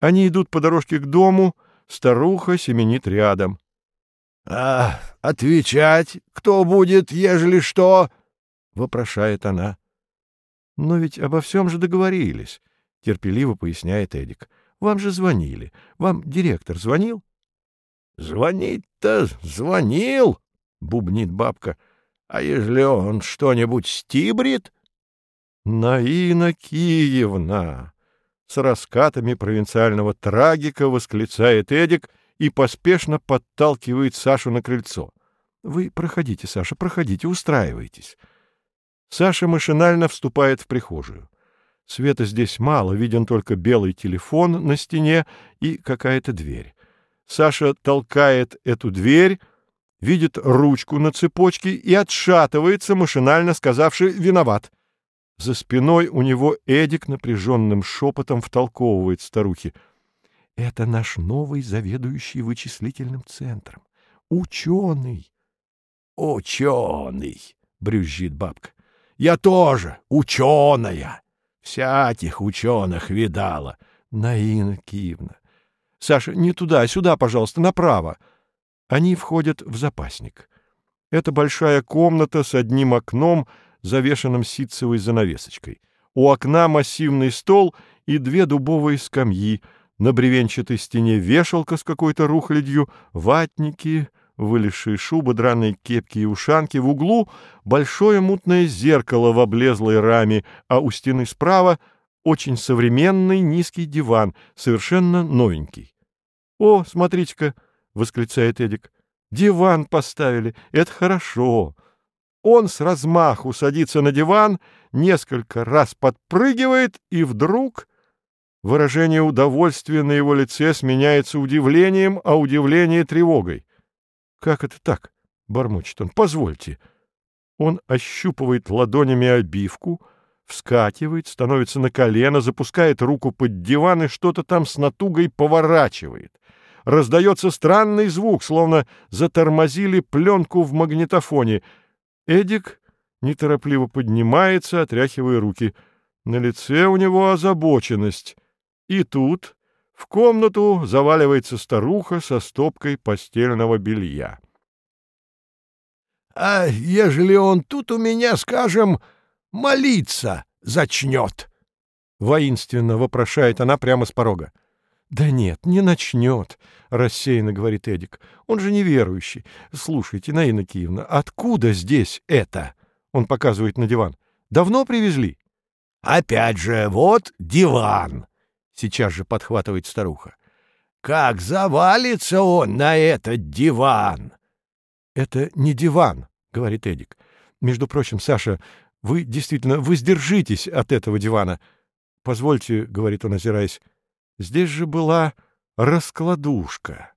Они идут по дорожке к дому, старуха семенит рядом. — А отвечать кто будет, ежели что? — вопрошает она. — Но ведь обо всем же договорились, — терпеливо поясняет Эдик. — Вам же звонили. Вам директор звонил? — Звонить-то звонил, — бубнит бабка. — А ежели он что-нибудь стибрит? — Наина Киевна! С раскатами провинциального трагика восклицает Эдик — и поспешно подталкивает Сашу на крыльцо. «Вы проходите, Саша, проходите, устраивайтесь». Саша машинально вступает в прихожую. Света здесь мало, виден только белый телефон на стене и какая-то дверь. Саша толкает эту дверь, видит ручку на цепочке и отшатывается, машинально сказавши «виноват». За спиной у него Эдик напряженным шепотом втолковывает старухе — это наш новый заведующий вычислительным центром. Ученый. Ученый, брюзжит бабка. Я тоже ученая. Всяких ученых видала. Наина Киевна. Саша, не туда, сюда, пожалуйста, направо. Они входят в запасник. Это большая комната с одним окном, завешенным ситцевой занавесочкой. У окна массивный стол и две дубовые скамьи — на бревенчатой стене вешалка с какой-то рухлядью, ватники, вылезшие шубы, драные кепки и ушанки. В углу большое мутное зеркало в облезлой раме, а у стены справа очень современный низкий диван, совершенно новенький. — О, смотрите-ка! — восклицает Эдик. — Диван поставили! Это хорошо! Он с размаху садится на диван, несколько раз подпрыгивает и вдруг Выражение удовольствия на его лице сменяется удивлением, а удивление — тревогой. «Как это так?» — бормочет он. «Позвольте». Он ощупывает ладонями обивку, вскакивает, становится на колено, запускает руку под диван и что-то там с натугой поворачивает. Раздается странный звук, словно затормозили пленку в магнитофоне. Эдик неторопливо поднимается, отряхивая руки. На лице у него озабоченность. И тут в комнату заваливается старуха со стопкой постельного белья. — А ежели он тут у меня, скажем, молиться зачнет? — воинственно вопрошает она прямо с порога. — Да нет, не начнет, — рассеянно говорит Эдик. — Он же неверующий. Слушайте, Наина Киевна, откуда здесь это? Он показывает на диван. — Давно привезли? — Опять же, вот диван. Сейчас же подхватывает старуха. Как завалится он на этот диван! Это не диван, говорит Эдик. Между прочим, Саша, вы действительно воздержитесь от этого дивана. Позвольте, говорит он, озираясь, здесь же была раскладушка.